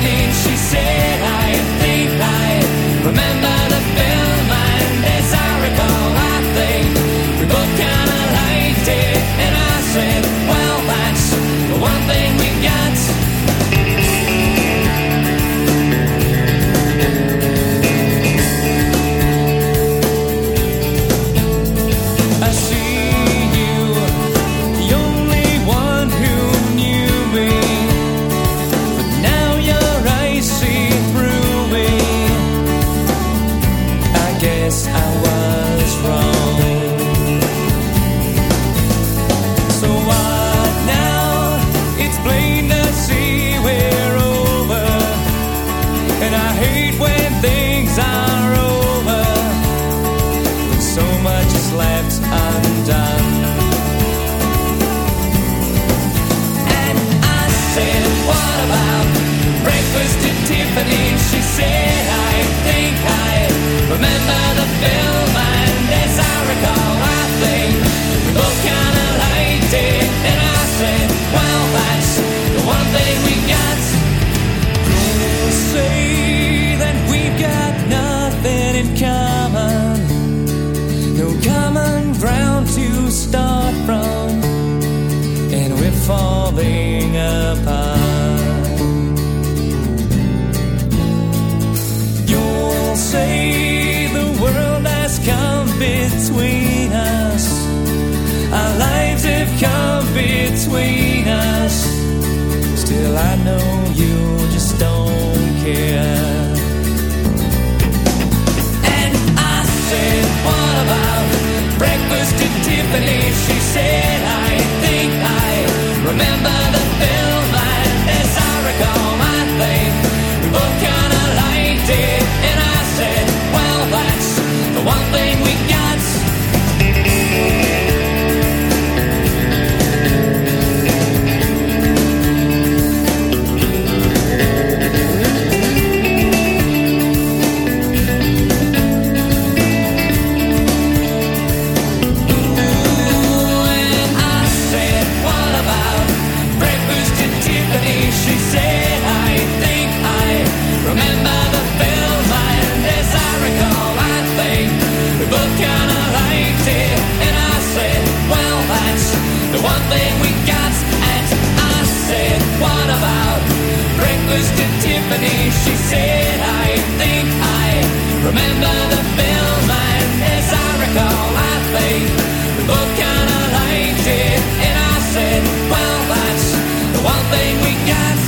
happening. She between us, our lives have come between necklace to Tiffany. She said, I think I remember the film, and as I recall, I think we both kind of liked it. And I said, Well, that's the one thing we got.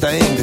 Thing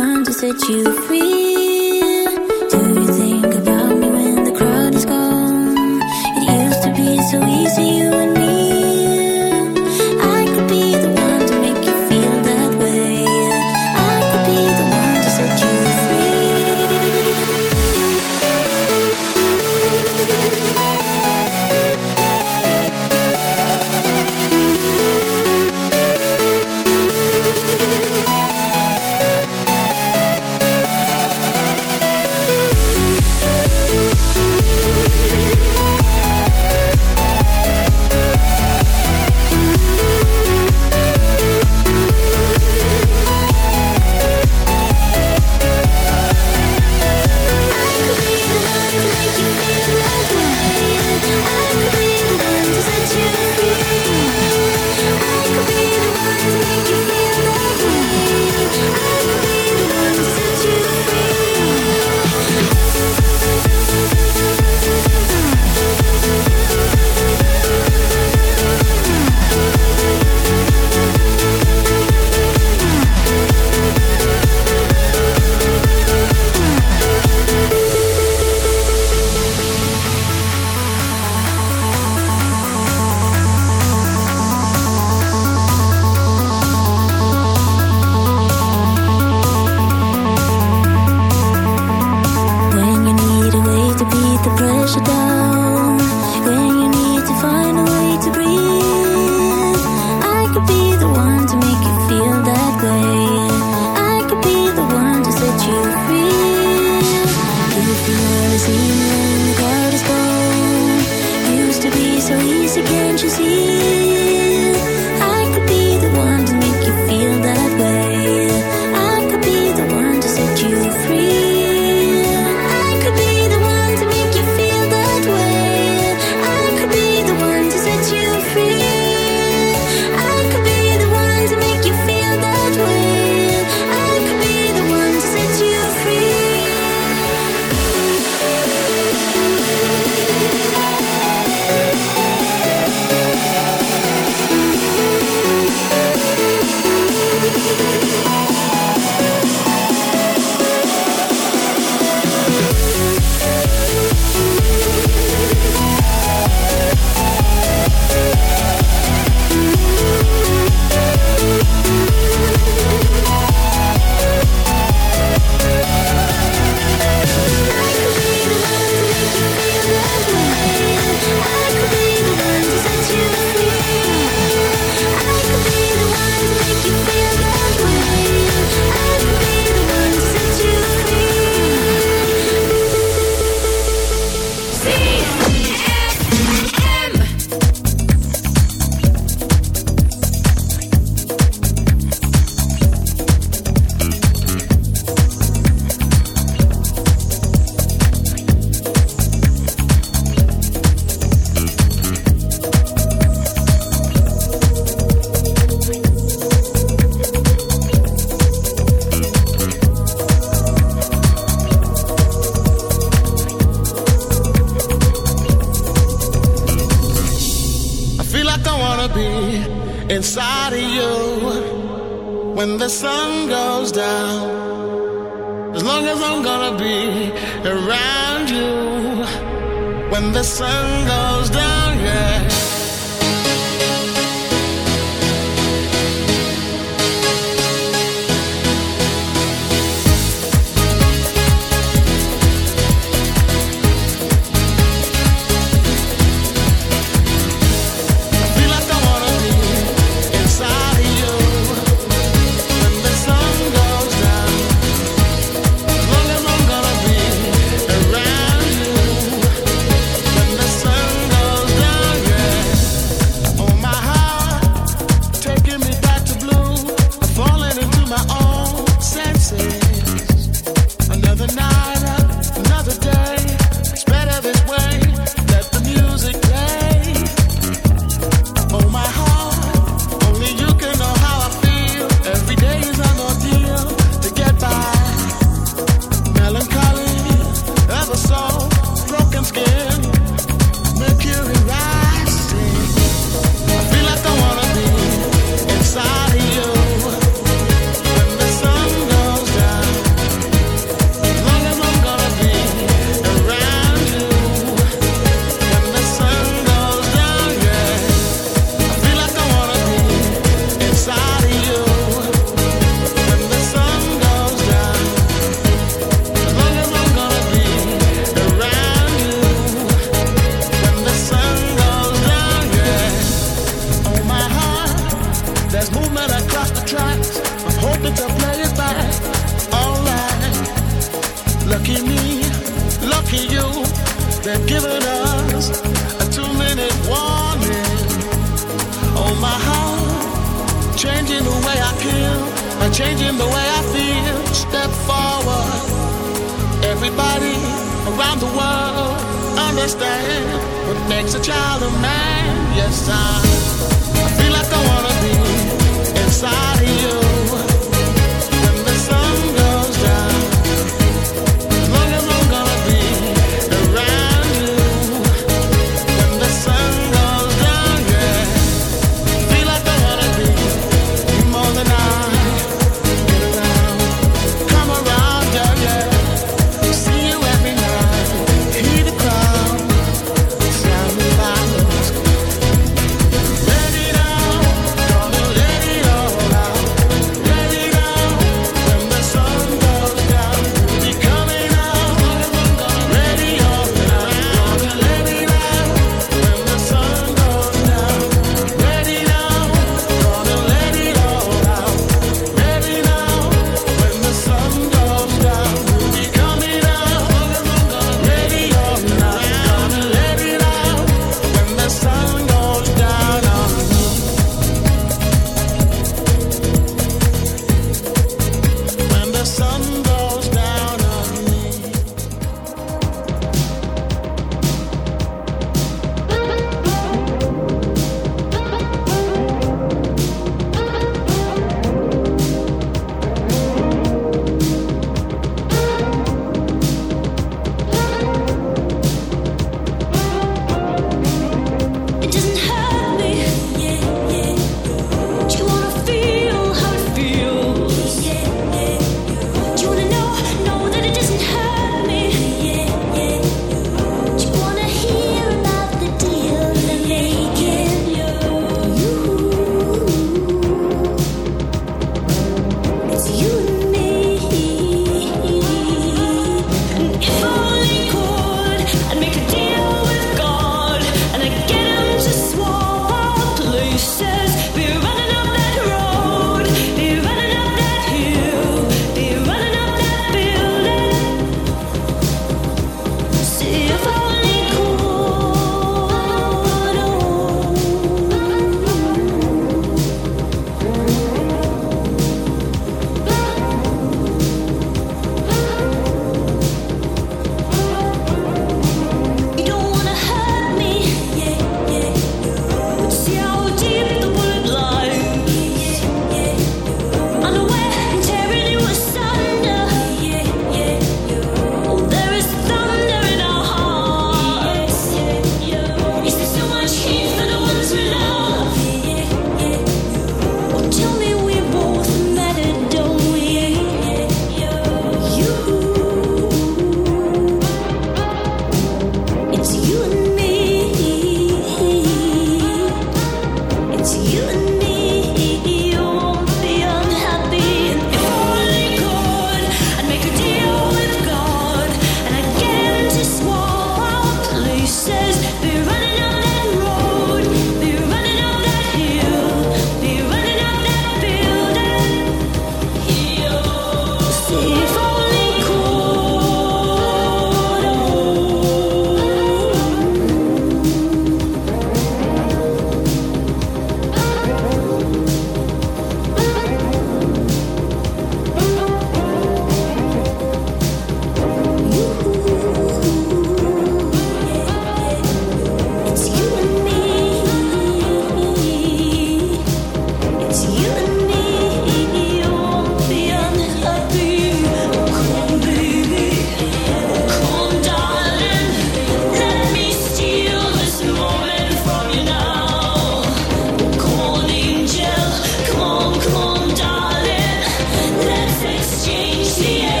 Exchange the air.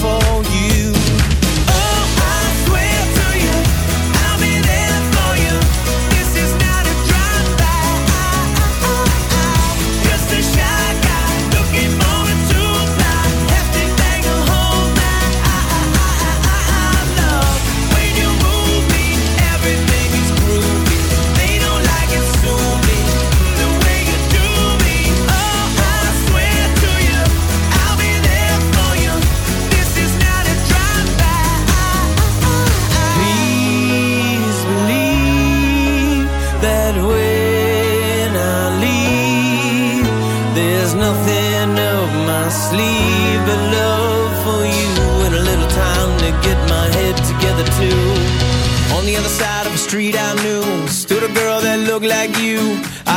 phone.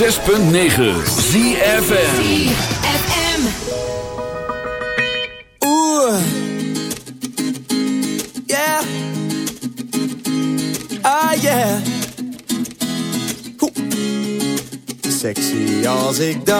106.9 ZFM. ZFM. Ooh. Yeah. Ah. Sexy als ik dans.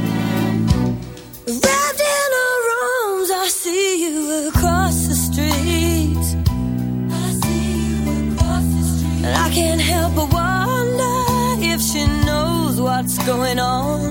Can't help but wonder if she knows what's going on.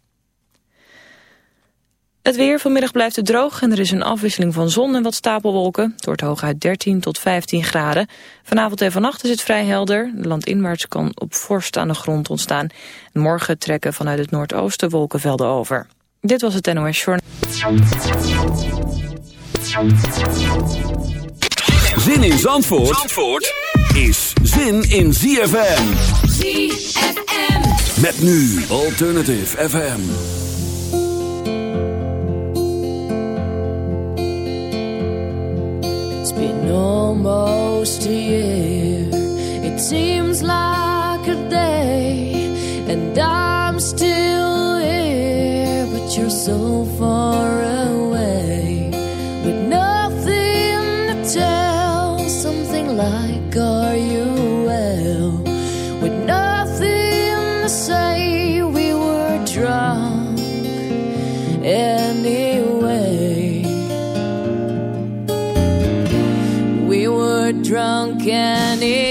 Het weer vanmiddag blijft het droog en er is een afwisseling van zon en wat stapelwolken. Het wordt hooguit 13 tot 15 graden. Vanavond en vannacht is het vrij helder. Landinwaarts kan op vorst aan de grond ontstaan. Morgen trekken vanuit het noordoosten wolkenvelden over. Dit was het NOS Journal. Zin in Zandvoort, Zandvoort is zin in ZFM. ZFM. Met nu Alternative FM. It's been almost a year. It seems like a day, and I'm still here, but you're so far away. can it